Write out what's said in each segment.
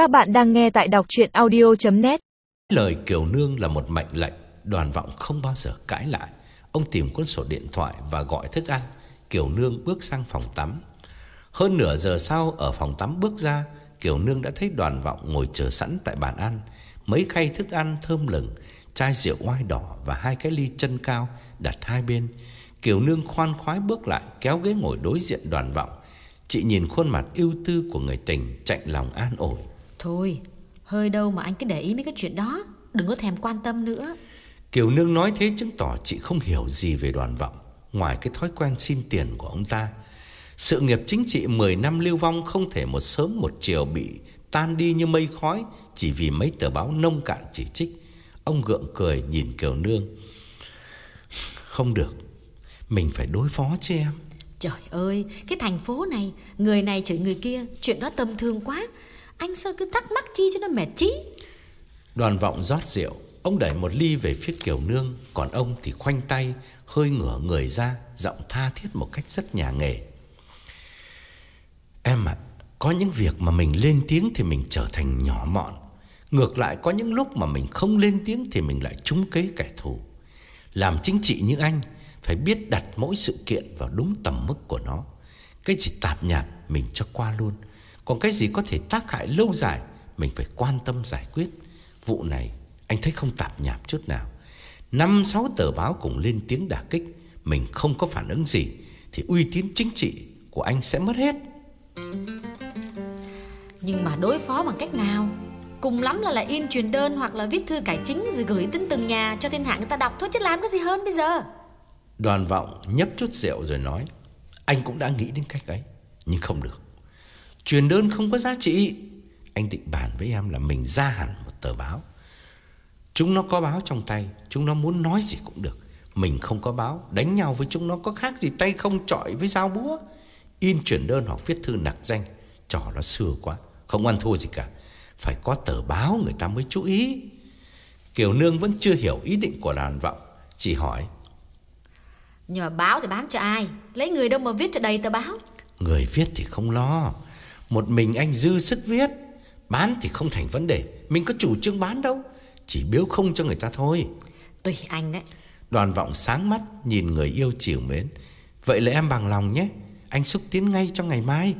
Các bạn đang nghe tại đọc chuyện audio.net Lời Kiều Nương là một mệnh lệnh, Đoàn vọng không bao giờ cãi lại. Ông tìm cuốn sổ điện thoại và gọi thức ăn. Kiều Nương bước sang phòng tắm. Hơn nửa giờ sau, Ở phòng tắm bước ra, Kiều Nương đã thấy đoàn vọng ngồi chờ sẵn tại bàn ăn. Mấy khay thức ăn thơm lừng, Chai rượu oai đỏ Và hai cái ly chân cao đặt hai bên. Kiều Nương khoan khoái bước lại, Kéo ghế ngồi đối diện đoàn vọng. Chị nhìn khuôn mặt ưu tư của người tình Chạy lòng an ủi. Thôi, hơi đâu mà anh cứ để ý mấy cái chuyện đó. Đừng có thèm quan tâm nữa. Kiều Nương nói thế chứng tỏ chị không hiểu gì về đoàn vọng. Ngoài cái thói quen xin tiền của ông ta Sự nghiệp chính trị 10 năm lưu vong Không thể một sớm một chiều bị tan đi như mây khói Chỉ vì mấy tờ báo nông cạn chỉ trích. Ông gượng cười nhìn Kiều Nương. Không được Mình phải đối phó chứ em. Trời ơi, cái thành phố này Người này chửi người kia Chuyện đó tầm thường quá anh sao cứ thắc mắc chi cho nó mệt trí Đoàn vọng rót rượu, Ông đẩy một ly về phía Kiều Nương, Còn ông thì khoanh tay, Hơi ngửa người ra, Giọng tha thiết một cách rất nhà nghề. Em ạ, Có những việc mà mình lên tiếng Thì mình trở thành nhỏ mọn. Ngược lại, có những lúc mà mình không lên tiếng Thì mình lại trúng kế kẻ thù. Làm chính trị như anh, Phải biết đặt mỗi sự kiện vào đúng tầm mức của nó. Cái gì tạp nhạp, Mình cho qua luôn. Còn cái gì có thể tác hại lâu dài Mình phải quan tâm giải quyết. Vụ này anh thấy không tạp nhạp chút nào. Năm sáu tờ báo cùng lên tiếng đả kích Mình không có phản ứng gì Thì uy tín chính trị của anh sẽ mất hết. Nhưng mà đối phó bằng cách nào? Cùng lắm là lại in truyền đơn Hoặc là viết thư cải chính Rồi gửi đến từng nhà cho thiên hạ người ta đọc. Thôi Chứ làm cái gì hơn bây giờ? Đoàn vọng nhấp chút rượu rồi nói Anh cũng đã nghĩ đến cách ấy Nhưng không được Truyền đơn không có giá trị. Anh định bàn với em là mình ra hẳn một tờ báo. Chúng nó có báo trong tay Chúng nó muốn nói gì cũng được. Mình không có báo Đánh nhau với chúng nó có khác gì tay không trọi với dao búa. In chuyển đơn hoặc viết thư nặc danh Trò nó xưa quá Không ăn thua gì cả. Phải có tờ báo người ta mới chú ý. Kiều Nương vẫn chưa hiểu ý định của đàn vọng Chỉ hỏi. Nhưng mà báo thì bán cho ai? Lấy người đâu mà viết cho đầy tờ báo? Người viết thì không lo Một mình anh dư sức viết. Bán thì không thành vấn đề. Mình có chủ trương bán đâu. Chỉ biếu không cho người ta thôi. Tùy anh đấy Đoàn vọng sáng mắt Nhìn người yêu chiều mến. Vậy là em bằng lòng nhé. Anh xúc tiến ngay trong ngày mai.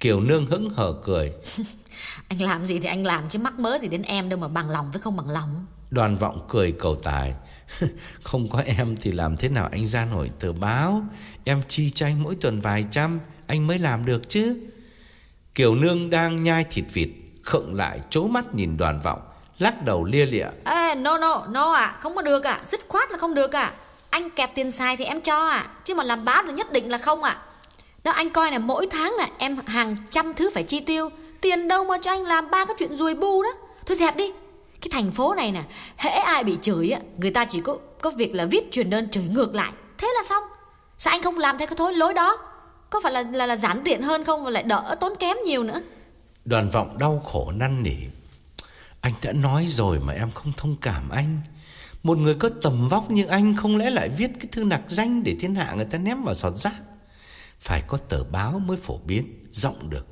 Kiều Nương hững hờ cười. Anh làm gì thì anh làm chứ mắc mớ gì đến em đâu mà bằng lòng với không bằng lòng. Đoàn vọng cười cầu tài. Không có em thì làm thế nào anh ra nổi tờ báo? Em chi cho anh mỗi tuần vài trăm Anh mới làm được chứ Kiều Nương đang nhai thịt vịt Khựng lại chố mắt nhìn đoàn vọng Lắc đầu lia lịa Ê, no no, no ạ, à, không có được ạ à. Dứt khoát là không được ạ à. Anh kẹt tiền xài thì em cho ạ à. Chứ mà làm báo là nhất định là không ạ à. Đó anh coi là mỗi tháng là em hàng trăm thứ phải chi tiêu Tiền đâu mà cho anh làm ba cái chuyện rùi bu đó Thôi dẹp đi Cái thành phố này nè Hễ ai bị chửi á Người ta chỉ có có việc là viết truyền đơn chửi ngược lại Thế là xong Sao anh không làm theo cái thối lối đó có phải là là, là giản tiện hơn không? Và lại đỡ tốn kém nhiều nữa. Đoàn vọng đau khổ năn nỉ. Anh đã nói rồi mà em không thông cảm anh. Một người có tầm vóc như anh Không lẽ lại viết cái thư nặc danh Để thiên hạ người ta ném vào sọt rác? Phải có tờ báo mới phổ biến Rộng được.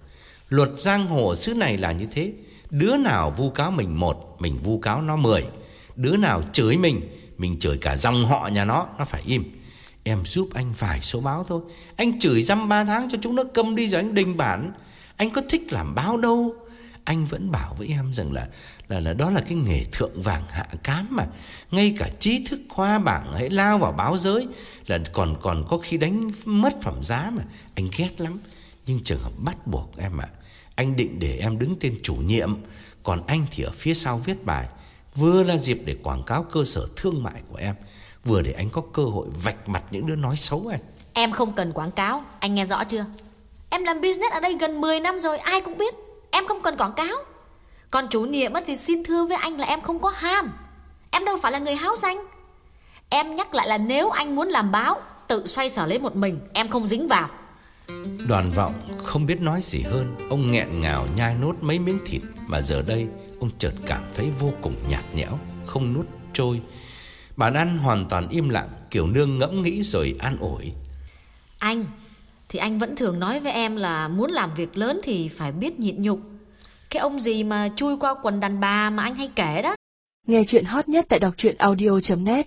Luật giang hồ xứ này là như thế. Đứa nào vu cáo mình một Mình vu cáo nó mười. Đứa nào chửi mình Mình chửi cả dòng họ nhà nó Nó phải im. Em giúp anh vài số báo thôi. Anh chửi dăm ba tháng cho chúng nó câm đi rồi anh đình bản. Anh có thích làm báo đâu. Anh vẫn bảo với em rằng là là là đó là cái nghề thượng vàng hạ cám mà. Ngay cả trí thức khoa bảng hãy lao vào báo giới là còn còn có khi đánh mất phẩm giá mà. Anh ghét lắm. Nhưng trường hợp bắt buộc em ạ, anh định để em đứng tên chủ nhiệm, còn anh thì ở phía sau viết bài. Vừa là dịp để quảng cáo cơ sở thương mại của em vừa để anh có cơ hội vạch mặt những đứa nói xấu anh Em không cần quảng cáo Anh nghe rõ chưa? Em làm business ở đây gần 10 năm rồi Ai cũng biết. Em không cần quảng cáo. Còn chủ nhiệm thì xin thưa với anh là em không có ham. Em đâu phải là người háo danh. Em nhắc lại là nếu anh muốn làm báo Tự xoay sở lấy một mình Em không dính vào. Đoàn vọng không biết nói gì hơn. Ông nghẹn ngào nhai nốt mấy miếng thịt Mà giờ đây ông chợt cảm thấy vô cùng nhạt nhẽo Không nuốt trôi Bàn ăn hoàn toàn im lặng Kiểu nương ngẫm nghĩ rồi an ủi. Anh Thì anh vẫn thường nói với em là Muốn làm việc lớn thì phải biết nhịn nhục. Cái ông gì mà chui qua quần đàn bà mà anh hay kể đó? Nghe chuyện hot nhất tại đọc truyện audio.net